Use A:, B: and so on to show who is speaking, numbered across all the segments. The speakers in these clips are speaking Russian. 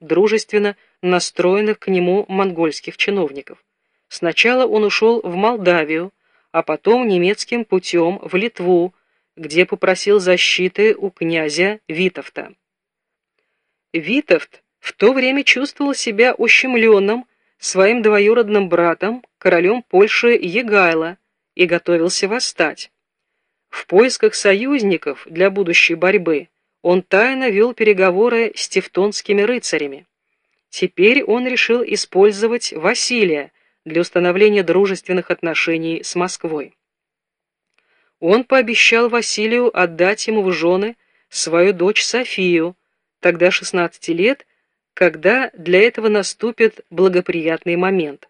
A: дружественно настроенных к нему монгольских чиновников. Сначала он ушел в Молдавию, а потом немецким путем в Литву, где попросил защиты у князя Витовта. Витовт в то время чувствовал себя ущемленным своим двоюродным братом, королем Польши Егайло, и готовился восстать. В поисках союзников для будущей борьбы он тайно вел переговоры с тевтонскими рыцарями. Теперь он решил использовать Василия для установления дружественных отношений с Москвой. Он пообещал Василию отдать ему в жены свою дочь Софию, тогда 16 лет, когда для этого наступит благоприятный момент.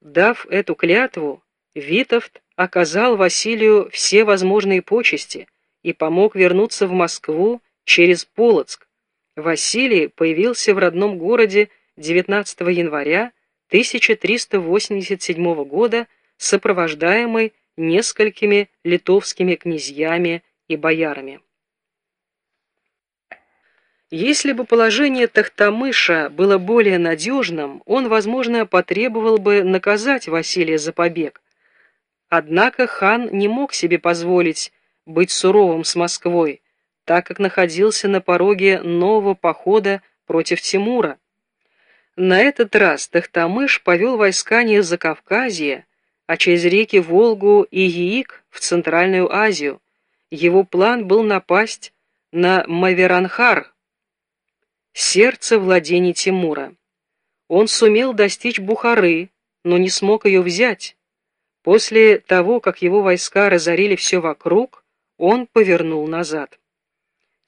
A: Дав эту клятву, Витовт оказал Василию все возможные почести и помог вернуться в Москву через Полоцк. Василий появился в родном городе 19 января 1387 года, сопровождаемый несколькими литовскими князьями и боярами. Если бы положение Тахтамыша было более надежным, он, возможно, потребовал бы наказать Василия за побег. Однако хан не мог себе позволить быть суровым с Москвой, так как находился на пороге нового похода против Тимура. На этот раз Тахтамыш повел войска не из Закавказья, а через реки Волгу и Яик в Центральную Азию. Его план был напасть на Маверанхар, сердце владений Тимура. Он сумел достичь Бухары, но не смог ее взять. После того, как его войска разорили все вокруг, он повернул назад.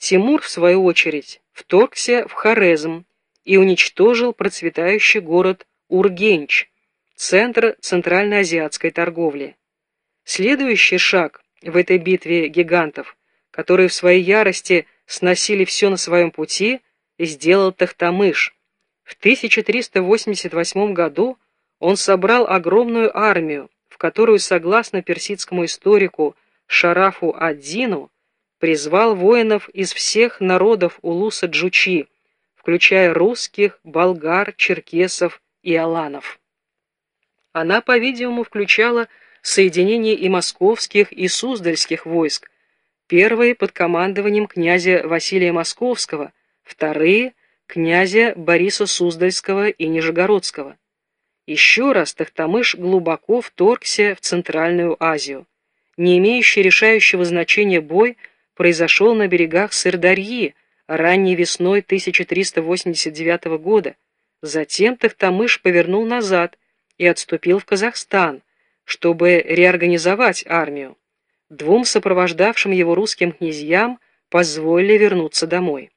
A: Тимур, в свою очередь, вторгся в Хорезм и уничтожил процветающий город Ургенч, центр центральноазиатской торговли. Следующий шаг в этой битве гигантов, которые в своей ярости сносили все на своем пути – сделал Тахтамыш. В 1388 году он собрал огромную армию, в которую, согласно персидскому историку Шарафу Аддину, призвал воинов из всех народов Улуса Джучи, включая русских, болгар, черкесов и аланов. Она, по-видимому, включала соединение и московских, и суздальских войск, первые под командованием князя Василия Московского – вторые – князя Бориса Суздальского и Нижегородского. Еще раз Тахтамыш глубоко вторгся в Центральную Азию. Не имеющий решающего значения бой произошел на берегах Сырдарьи ранней весной 1389 года. Затем Тахтамыш повернул назад и отступил в Казахстан, чтобы реорганизовать армию. Двум сопровождавшим его русским князьям позволили вернуться домой.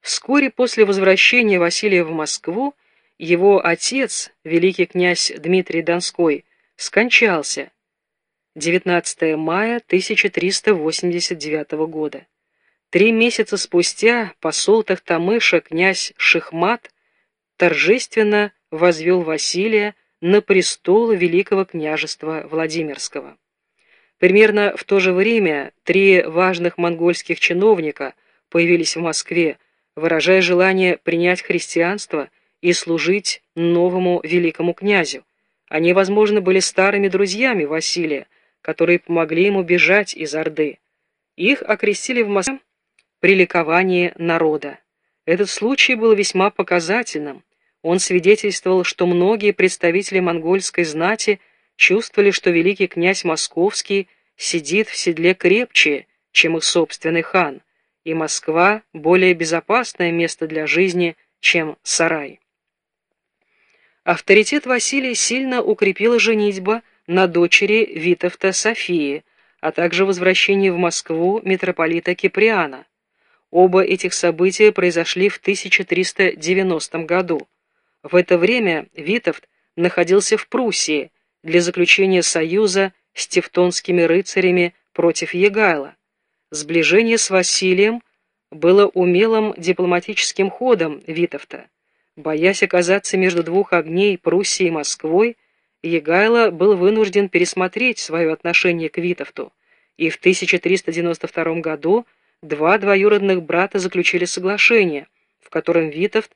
A: Вскоре после возвращения Василия в Москву его отец, великий князь Дмитрий Донской, скончался 19 мая 1389 года. Три месяца спустя посол Тахтамыша князь Шихмат торжественно возвел Василия на престол Великого княжества Владимирского. Примерно в то же время три важных монгольских чиновника появились в Москве, выражая желание принять христианство и служить новому великому князю. Они, возможно, были старыми друзьями Василия, которые помогли ему бежать из Орды. Их окрестили в Москве при ликовании народа. Этот случай был весьма показательным. Он свидетельствовал, что многие представители монгольской знати чувствовали, что великий князь Московский сидит в седле крепче, чем их собственный хан – и Москва более безопасное место для жизни, чем сарай. Авторитет Василия сильно укрепила женитьба на дочери Витовта Софии, а также возвращение в Москву митрополита Киприана. Оба этих события произошли в 1390 году. В это время Витовт находился в Пруссии для заключения союза с тевтонскими рыцарями против Егайла. Сближение с Василием было умелым дипломатическим ходом Витовта. Боясь оказаться между двух огней Пруссии и Москвой, Егайло был вынужден пересмотреть свое отношение к Витовту, и в 1392 году два двоюродных брата заключили соглашение, в котором Витовт